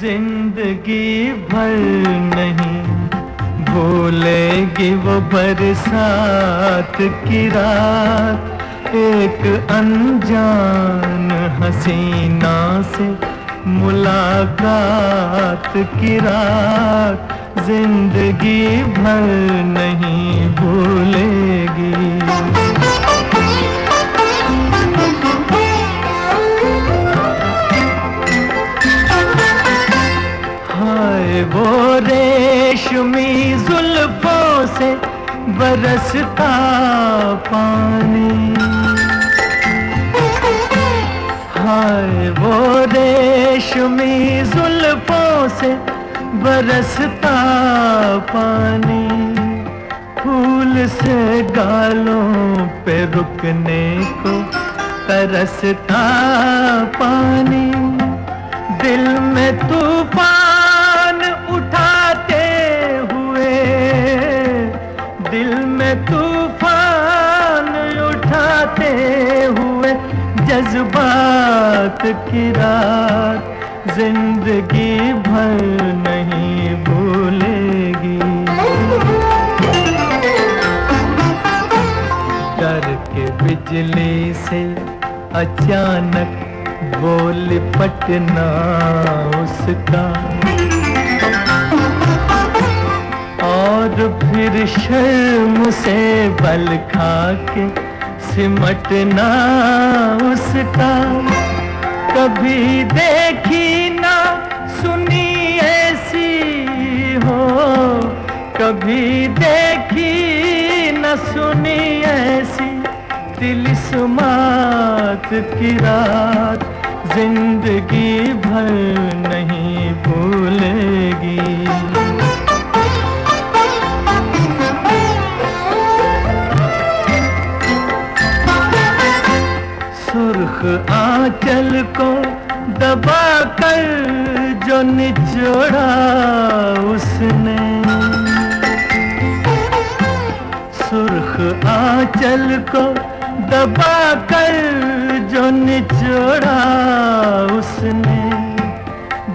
ज़िंदगी भर नहीं भूलेगी वो बरसात की रात। एक अनजान हसीना से मुलाकात की रात। ज़िंदगी भर नहीं भूलेगी। रेशमी जुल्फों से बरसता पानी। हाय, वो रेशमी जुल्फों से बरसता पानी। फूल से गालों पे रुकने को तरसता पानी। दिल में तूफ़ान तूफ़ान उठाते हुए जज्बात की रात ज़िंदगी भर नहीं भूलेगी। डर के बिजली से अचानक बोल पटना उसका। और फिर शर्म से बल खा के सिमटना उसका। कभी देखी ना सुनी ऐसी हो। कभी देखी न सुनी ऐसी दिल सुमात की रात। ज़िंदगी भर नहीं भूलेगी। सुर्ख आंचल को दबा कर जो निचोड़ा उसने। सुर्ख आंचल को दबा कर जो निचोड़ा उसने।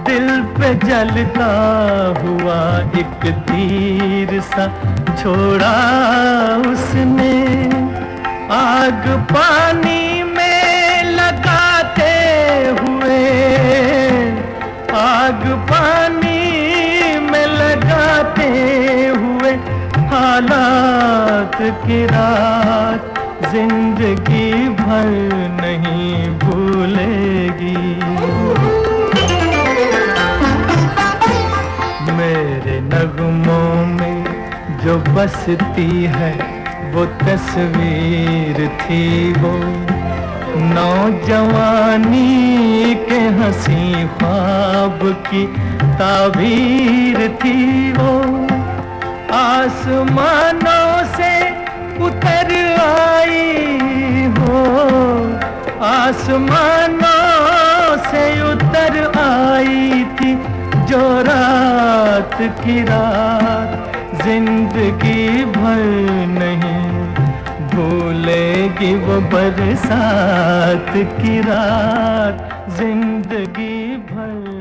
दिल पे जलता हुआ एक तीर सा छोड़ा उसने आग पानी में लगाते हुए हालात की रात ज़िंदगी भर नहीं भूलेगी। मेरे नगमों में जो बसती है, वो तस्वीर थी वो। नौजवानी के हँसी ख्वाब की ताबीर थी वो। आसमानों से उतर आई हो आसमानों से उतर आई थी जो रात की रात, ज़िंदगी भर नहीं। भूलेगी वो बरसात की रात ज़िंदगी भर।